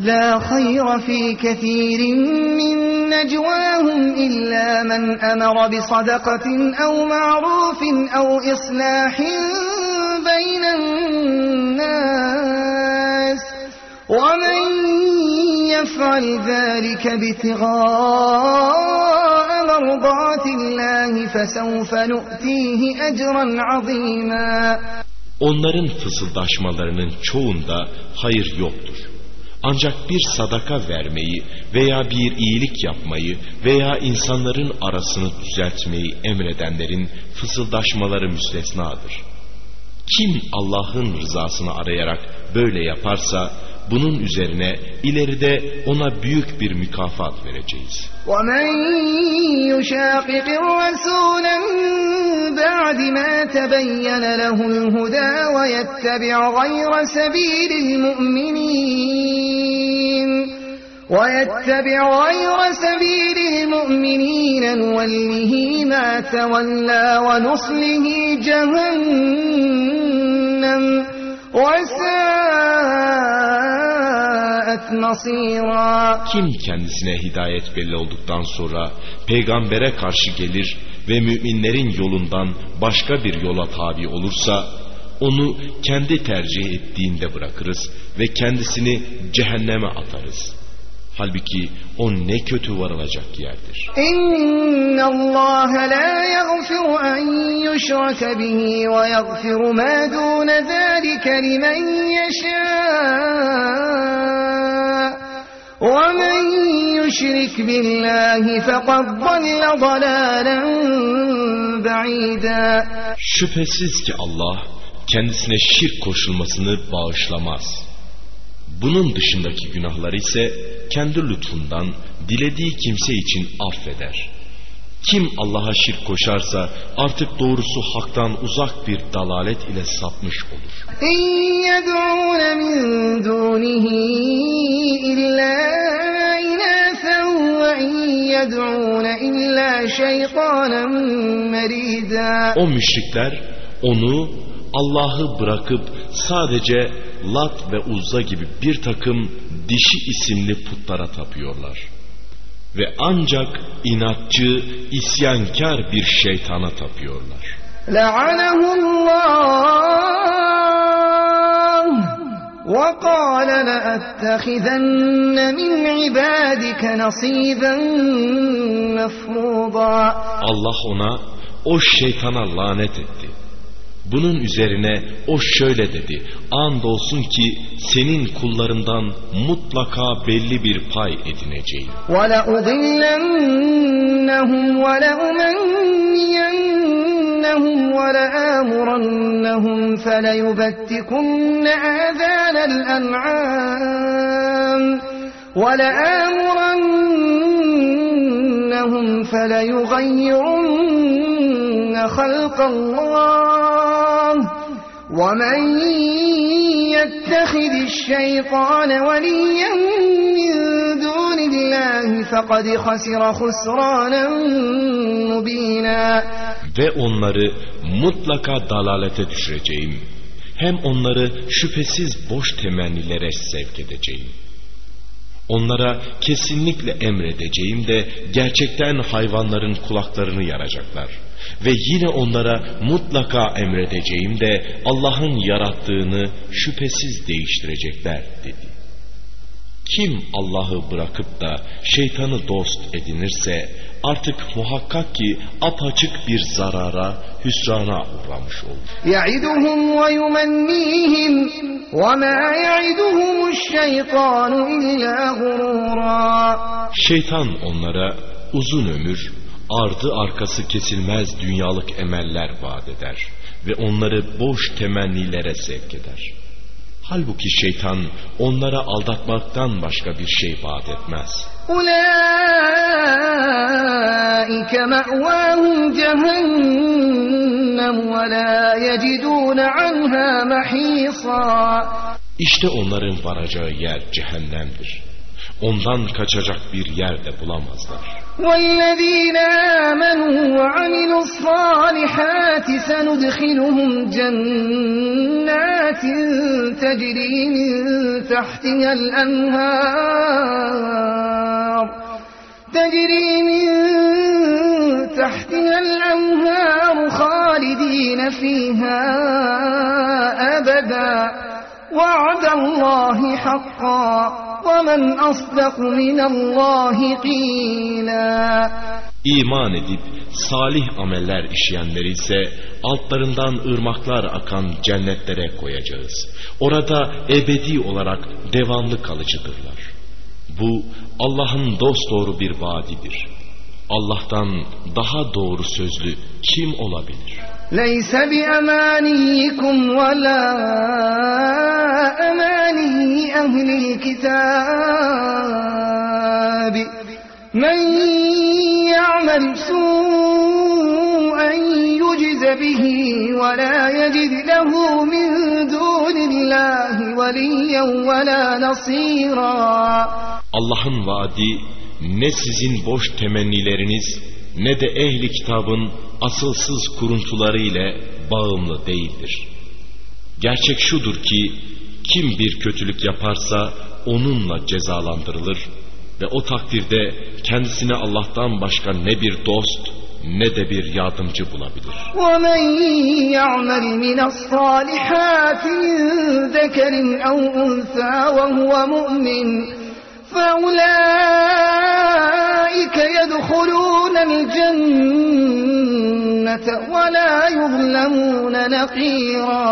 لا خير في كثير من نجواهم إلا من أمر بصدقة أو معروف أو إصلاح بين الناس ومن يفعل ذلك ابتغاء مرضات الله فسوف نؤتيه أجرا عظيما Onların fısıldaşmalarının çoğunda hayır yoktur. Ancak bir sadaka vermeyi veya bir iyilik yapmayı veya insanların arasını düzeltmeyi emredenlerin fısıldaşmaları müstesnadır. Kim Allah'ın rızasını arayarak böyle yaparsa bunun üzerine ileride ona büyük bir mükafat vereceğiz. ومن يشاقق الرسول من بعد ما تبين له الهدى ويتبع غير سبيل المؤمنين ويتبع غير سبيل المؤمنين نوله ما تولى ونصله جهنم وساءت مصيرا kim kendisine hidayet belli olduktan sonra peygambere karşı gelir ve müminlerin yolundan başka bir yola tabi olursa onu kendi tercih ettiğinde bırakırız ve kendisini cehenneme atarız. Halbuki o ne kötü varılacak yerdir. İnna Allah la yaghfiru an yushraka bihi ve yaghfiru ma dun zalika limen yasha. ومن يشرك بالله فقد ضل ضلالا بعيدا Şüphesiz ki Allah kendisine şirk koşulmasını bağışlamaz. Bunun dışındaki günahları ise kendi lütfundan dilediği kimse için affeder. Kim Allah'a şirk koşarsa artık doğrusu haktan uzak bir dalalet ile sapmış olur. O müşrikler onu Allah'ı bırakıp sadece Lat ve Uzza gibi bir takım dişi isimli putlara tapıyorlar Ve ancak inatçı, isyankar bir şeytana tapıyorlar. لعنه الله وقال لأتخذن من عبادك نصيبا مفروضا Allah ona o şeytana lanet etti. Bunun üzerine o şöyle dedi. Andolsun ki senin kullarından mutlaka belli bir pay edineceğim. ولأضلنهم ولأمنينهم ولآمرنهم فليبتكن آذان الأنعام ولآمرنهم فليغيرن خلق الله ومن يتخذ الشيطان وليا من دون الله فقد خسر خسرانا مبينا Ve onları mutlaka dalalete düşüreceğim. Hem onları şüphesiz boş temennilere sevk edeceğim. Onlara kesinlikle emredeceğim de gerçekten hayvanların kulaklarını yaracaklar. Ve yine onlara mutlaka emredeceğim de Allah'ın yarattığını şüphesiz değiştirecekler dedi. Kim Allah'ı bırakıp da şeytanı dost edinirse artık muhakkak ki apaçık bir zarara, hüsrana uğramış olur. Ya'iduhum ve yumennihim ve ma ya'iduhumuş şeytanu illa gurura. Şeytan onlara uzun ömür ardı arkası kesilmez dünyalık emeller vaat eder ve onları boş temennilere sevk eder. Halbuki şeytan onlara aldatmaktan başka bir şey vaat etmez. أولئك مأواهم جهنم ولا يجدون عنها محيصا İşte onların varacağı yer cehennemdir. Ondan kaçacak bir yer de bulamazlar. والذين آمنوا وعملوا الصالحات سندخلهم جنات تجري من تحتها الأنهار تجري من تحتها الأنهار خالدين فيها أبدا وعد الله حقا وَمَنْ أَصْدَقُ مِنَ اللّٰهِ قِيلًا İman edip salih ameller işleyenleri ise altlarından ırmaklar akan cennetlere koyacağız. Orada ebedi olarak devamlı kalıcıdırlar. Bu Allah'ın dosdoğru bir vaadidir. Allah'tan daha doğru sözlü kim olabilir? ليس بأمانيكم ولا أماني أهل الكتاب. من يعمل سوءا يجز به ولا يجد له من دون الله وليا ولا نصيرا. Allah'ın vaadi ne sizin boş temennileriniz ne de ehli kitabın asılsız kuruntuları ile bağımlı değildir. Gerçek şudur ki kim bir kötülük yaparsa onunla cezalandırılır ve o takdirde kendisine Allah'tan başka ne bir dost ne de bir yardımcı bulabilir. وَمَنْ يَعْمَلْ مِنَ الصَّالِحَاتِ ذَكَرٍ أَوْ أُنْثَى وَهُوَ مُؤْمِنٌ فَأُولَٰئِكَ يَدْخُلُونَ الْجَنَّةَ وَلَا يُظْلَمُونَ نَقِيرًا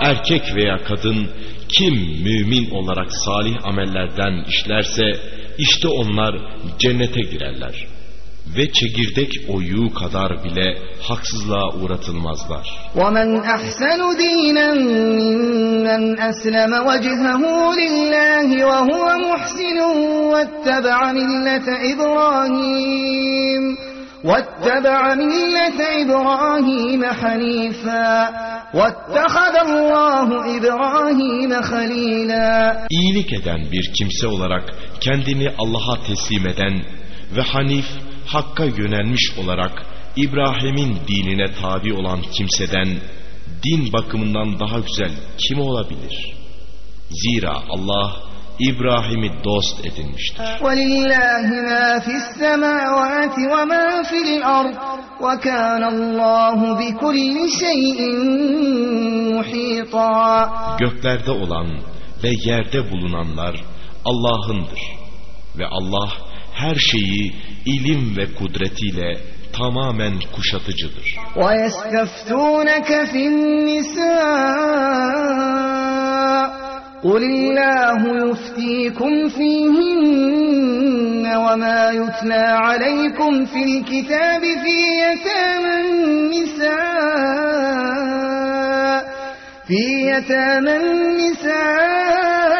Erkek veya kadın kim mümin olarak salih amellerden işlerse işte onlar cennete girerler ve çekirdek oyu kadar bile haksızlığa uğratılmazlar. وَمَنْ أَحْسَنُ دِينًا مِّمَّنْ أَسْلَمَ وَجْهَهُ لِلَّهِ وَهُوَ مُحْسِنٌ وَاتَّبَعَ مِلَّةَ إِبْرَاهِيمَ وَاتَّبَعَ مِلَّةَ إِبْرَاهِيمَ حَنِيفًا وَاتَّخَذَ اللّٰهُ إِبْرَاهِيمَ خَلِيلًا İyilik eden bir kimse olarak kendini Allah'a teslim eden ve Hanif Hakk'a yönelmiş olarak İbrahim'in dinine tabi olan kimseden din bakımından daha güzel kim olabilir? Zira Allah İbrahim'i dost edinmiştir. Göklerde olan ve yerde bulunanlar Allah'ındır. Ve Allah her şeyi ilim ve kudretiyle tamamen kuşatıcıdır. وَيَسْتَفْتُونَكَ فِي النِّسَاءِ قُلِ اللَّهُ يُفْتِيكُمْ فِيهِنَّ وَمَا يُتْلَى عَلَيْكُمْ فِي الْكِتَابِ فِي يَتَامَى النِّسَاءِ في يتامى النساء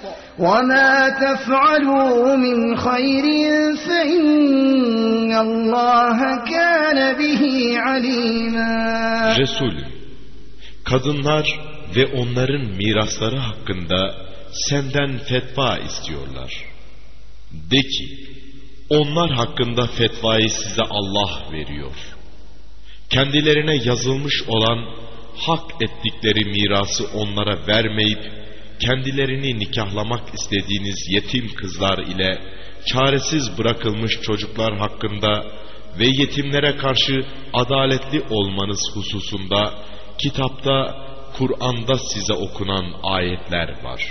وما تفعلوا من خير فإن الله كان به عليما Resulüm, kadınlar ve onların mirasları hakkında senden fetva istiyorlar. De ki, onlar hakkında fetvayı size Allah veriyor. Kendilerine yazılmış olan hak ettikleri mirası onlara vermeyip kendilerini nikahlamak istediğiniz yetim kızlar ile çaresiz bırakılmış çocuklar hakkında ve yetimlere karşı adaletli olmanız hususunda kitapta, Kur'an'da size okunan ayetler var.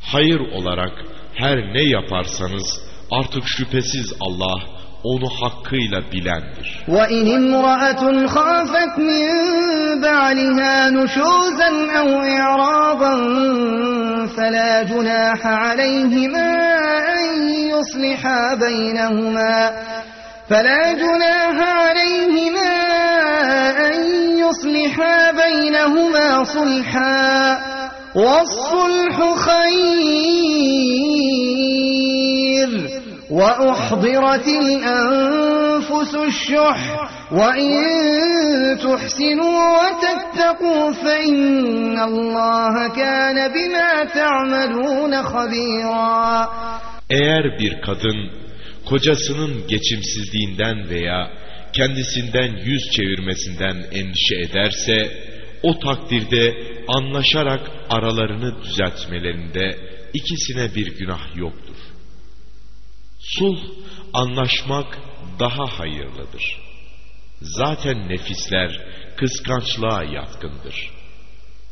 Hayır olarak her ne yaparsanız artık şüphesiz Allah onu hakkıyla bilendir. وَإِنْ اِمْرَأَةٌ خَافَتْ مِنْ بَعْلِهَا نُشُوزًا أَوْ إِعْرَاضًا فَلَا جُنَاحَ عَلَيْهِمَا أَنْ يُصْلِحَا بَيْنَهُمَا فلا جناح عليهما أن يصلحا بينهما صلحا والصلح خير وأحضرت الأنفس الشح وإن تحسنوا وتتقوا فإن الله كان بما تعملون خبيرا Eğer bir kadın kocasının geçimsizliğinden veya kendisinden yüz çevirmesinden endişe ederse o takdirde anlaşarak aralarını düzeltmelerinde ikisine bir günah yoktur. Sulh, anlaşmak daha hayırlıdır. Zaten nefisler kıskançlığa yatkındır.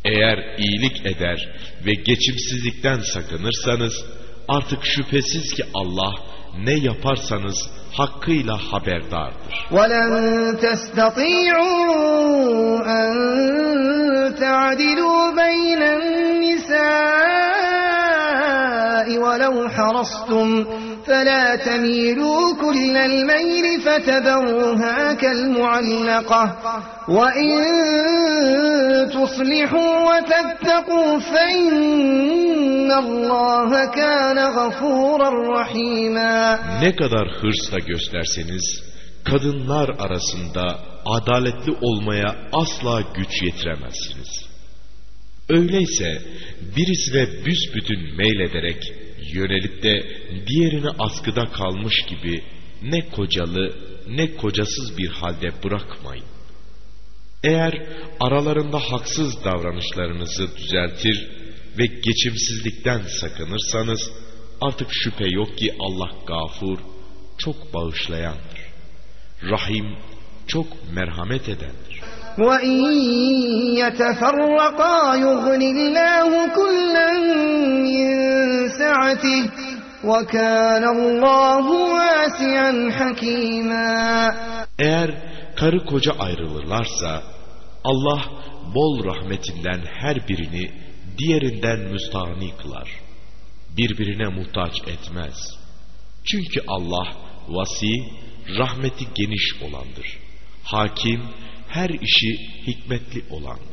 Eğer iyilik eder ve geçimsizlikten sakınırsanız artık şüphesiz ki Allah ne yaparsanız hakkıyla haberdardır. وَلَنْ تَسْتَطِيعُوا أَنْ تَعْدِلُوا بَيْنَ النِّسَاءِ وَلَوْ حَرَصْتُمْ فَلَا تَمِيلُوا كُلَّ الْمَيْلِ فَتَذَرُوهَا كَالْمُعَلَّقَةِ وَإِنْ تُصْلِحُوا وَتَتَّقُوا فَإِنَّ اللَّهَ كَانَ غَفُورًا رَحِيمًا Ne kadar hırsla gösterseniz kadınlar arasında adaletli olmaya asla güç yetiremezsiniz. Öyleyse birisine büsbütün meylederek yönelip de diğerini askıda kalmış gibi ne kocalı ne kocasız bir halde bırakmayın. Eğer aralarında haksız davranışlarınızı düzeltir ve geçimsizlikten sakınırsanız artık şüphe yok ki Allah gafur, çok bağışlayandır. Rahim, çok merhamet edendir. وَاِنْ يَتَفَرَّقَا يُغْنِ اللّٰهُ كُلًّا مِنْ سَعَتِهِ وَكَانَ اللّٰهُ وَاسِعًا حَكِيمًا Eğer karı koca ayrılırlarsa Allah bol rahmetinden her birini diğerinden müstahni kılar. Birbirine muhtaç etmez. Çünkü Allah vasi, rahmeti geniş olandır. Hakim, her işi hikmetli olandır.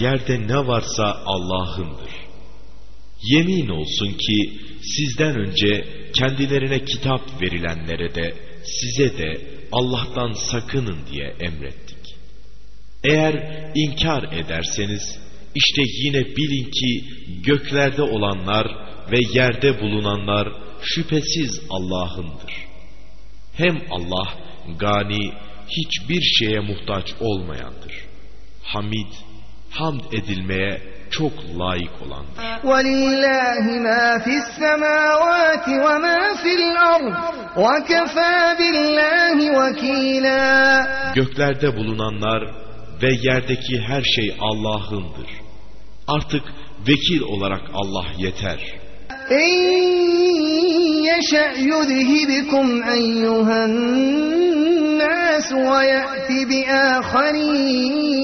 yerde ne varsa Allah'ındır. Yemin olsun ki sizden önce kendilerine kitap verilenlere de size de Allah'tan sakının diye emrettik. Eğer inkar ederseniz işte yine bilin ki göklerde olanlar ve yerde bulunanlar şüphesiz Allah'ındır. Hem Allah gani hiçbir şeye muhtaç olmayandır. Hamid, hamd edilmeye çok layık olandır. وَلِلَّهِ مَا فِي السَّمَاوَاتِ وَمَا فِي الْأَرْضِ وَكَفَى بِاللّٰهِ وَكِيلًا Göklerde bulunanlar ve yerdeki her şey Allah'ındır. Artık vekil olarak Allah yeter. اِنْ يَشَأْ يُذْهِبْكُمْ اَيُّهَا النَّاسُ وَيَأْتِ بِآخَرِينَ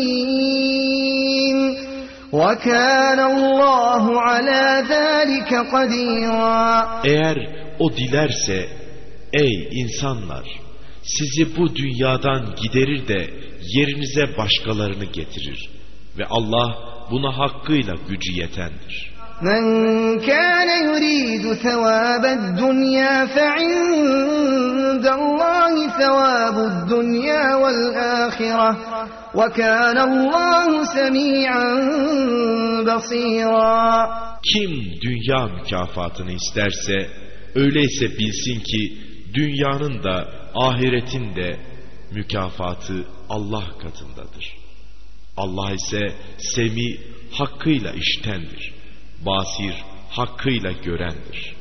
وَكَانَ اللّٰهُ عَلَى ذَٰلِكَ قَدِيرًا Eğer o dilerse ey insanlar sizi bu dünyadan giderir de yerinize başkalarını getirir ve Allah buna hakkıyla gücü yetendir. Men kâne yuridu sevâbed dunyâ fe'indallâhi sevâbud dunyâ vel âhireh ve kânallâhu semî'an basîrâ. Kim dünya mükafatını isterse öyleyse bilsin ki dünyanın da ahiretin de mükafatı Allah katındadır. Allah ise semi hakkıyla iştendir. Basir hakkıyla görendir.